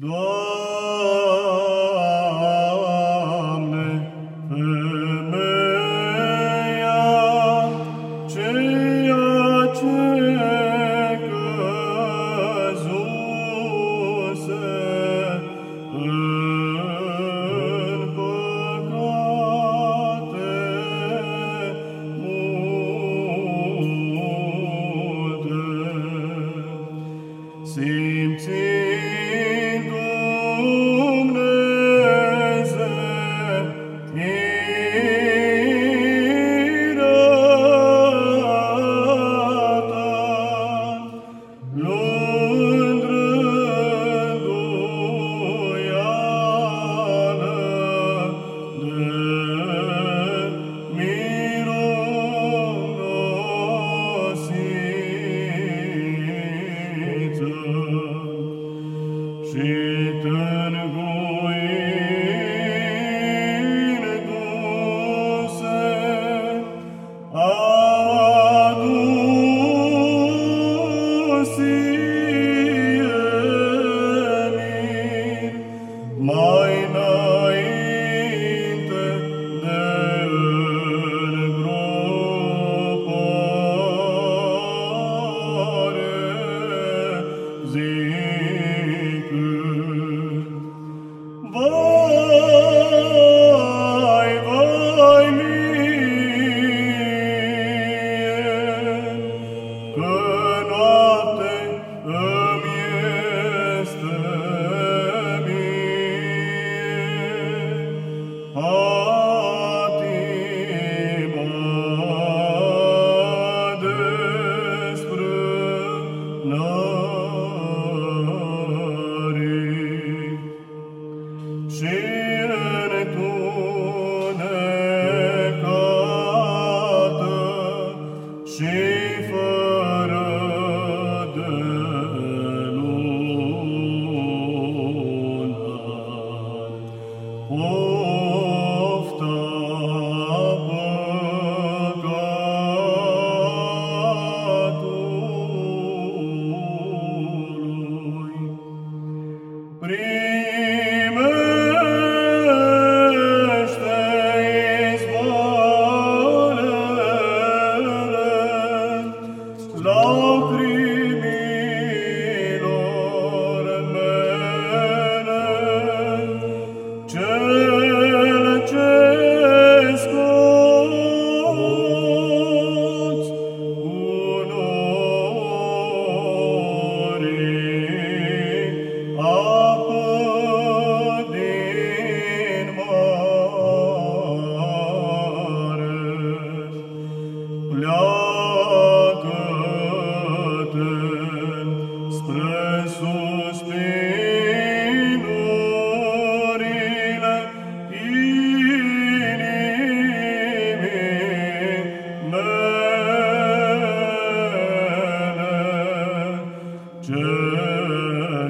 Lord.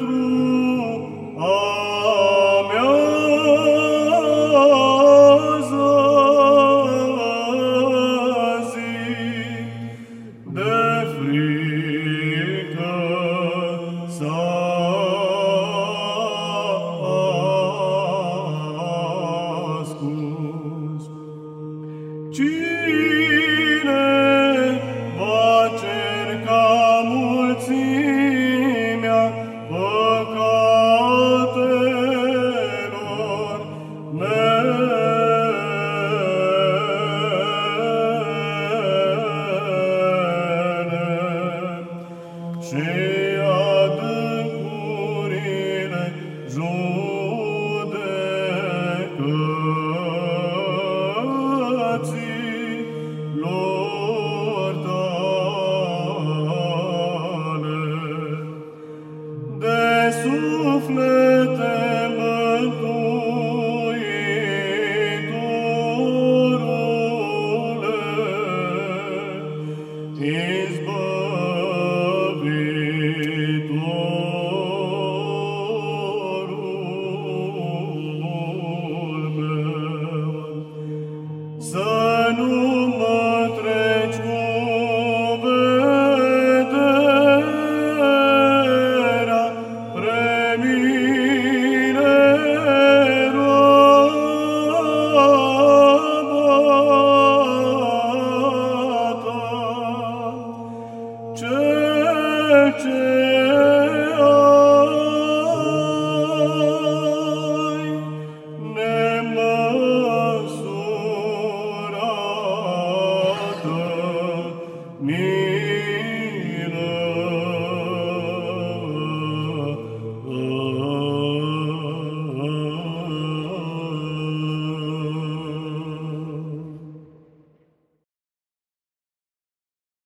through.